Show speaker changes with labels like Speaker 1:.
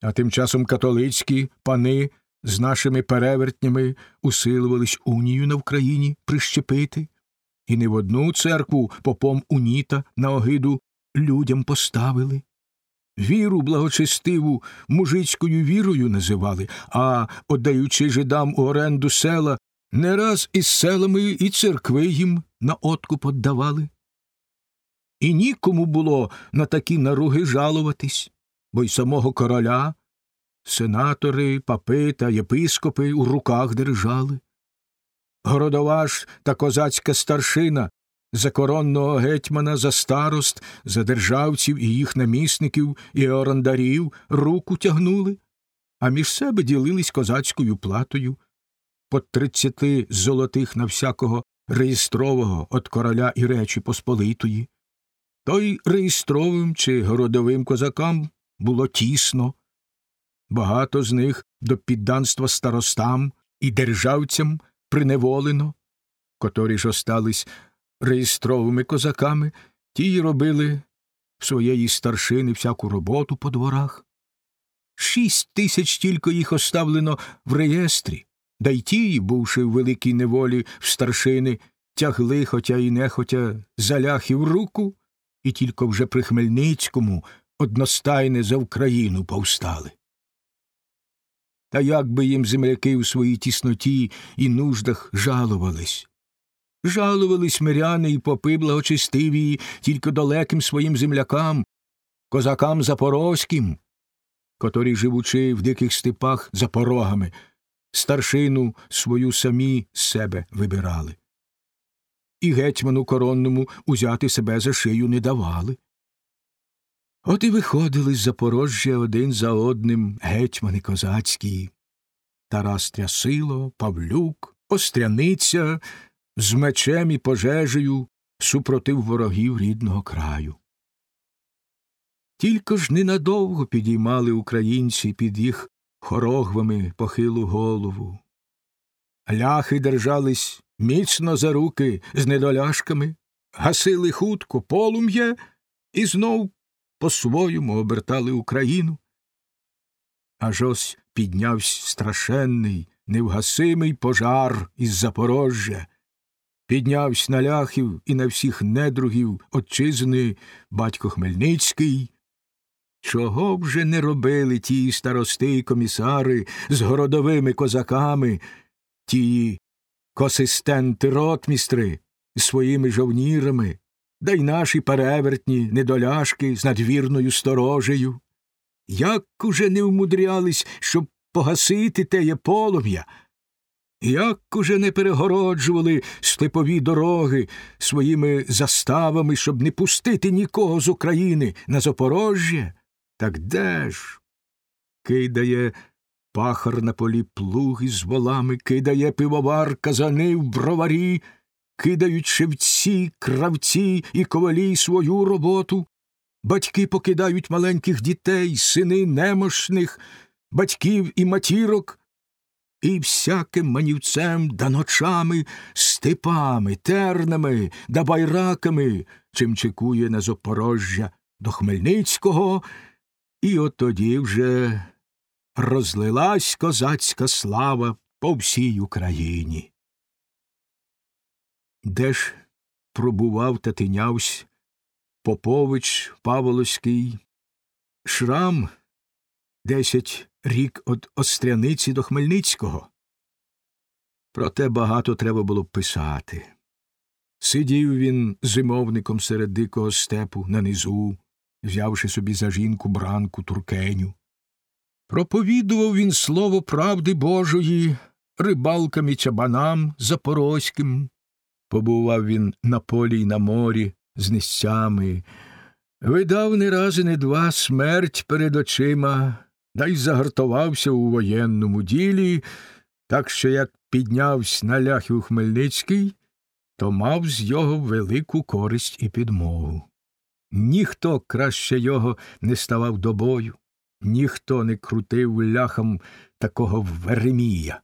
Speaker 1: А тим часом католицькі пани з нашими перевертнями усилувались унію на Вкраїні прищепити, і не в одну церкву попом уніта на огиду людям поставили. Віру благочестиву мужицькою вірою називали, а, отдаючи жидам у оренду села, не раз із селами і церкви їм на откуп отдавали. І нікому було на такі наруги жалуватись, бо й самого короля сенатори, папи та єпископи у руках держали. Городова та козацька старшина за коронного гетьмана, за старост, за державців і їх намісників і орандарів руку тягнули, а між себе ділились козацькою платою по тридцяти золотих на всякого реєстрового от короля і Речі Посполитої. То й реєстровим чи городовим козакам було тісно. Багато з них до підданства старостам і державцям приневолено, котрі ж остались реєстровими козаками, ті й робили в своєї старшини всяку роботу по дворах. Шість тисяч тільки їх оставлено в реєстрі, да й ті, бувши в великій неволі в старшини, тягли, хотя й нехотя, заляхів руку, і тільки вже при Хмельницькому одностайне за Україну повстали. Та як би їм земляки у своїй тісноті і нуждах жалувались. Жалувались миряни і попи благочестиві тільки далеким своїм землякам, козакам запорозьким, котрі, живучи в диких степах за порогами, старшину свою самі з себе вибирали. І гетьману коронному узяти себе за шию не давали. От і виходили з Запорожжя один за одним гетьмани козацькі Тарас Трясило, Павлюк, Остряниця з мечем і пожежею супротив ворогів рідного краю. Тільки ж ненадовго підіймали українці під їх хорогвами похилу голову. Ляхи держались міцно за руки з недоляшками, гасили хутко полум'я і знов по-своєму обертали Україну. Аж ось піднявсь страшенний, невгасимий пожар із Запорожжя, піднявсь на ляхів і на всіх недругів отчизни батько Хмельницький. Чого б же не робили ті старости й комісари з городовими козаками, ті косистенти ротмістри з своїми жовнірами, да й наші перевертні недоляшки з надвірною сторожею. Як уже не вмудрялись, щоб погасити теє полум'я, як уже не перегороджували степові дороги своїми заставами, щоб не пустити нікого з України на Запорожжя, так де ж? Кидає пахар на полі плуги з волами, кидає пивовар казани в броварі, кидають шевці, кравці і ковалі свою роботу. Батьки покидають маленьких дітей, сини немощних, батьків і матірок, і всяким манівцем да ночами, степами, тернами да байраками, чим чекує на Запорожжя до Хмельницького, і от тоді вже розлилась козацька слава по всій Україні. Де ж пробував та тинявсь Попович Паволоський, Шрам десять рік від Остряниці до Хмельницького. Проте багато треба було б писати. Сидів він зимовником серед дикого степу на низу, взявши собі за жінку бранку туркеню. Проповідував він слово правди Божої рибалкам і чабанам запорозьким. Побував він на полі й на морі з нестями, видав не раз і не два смерть перед очима, да й загартувався у воєнному ділі, так що як піднявсь на ляхів Хмельницький, то мав з його велику користь і підмогу. Ніхто краще його не ставав до бою, ніхто не крутив ляхам такого Веремія.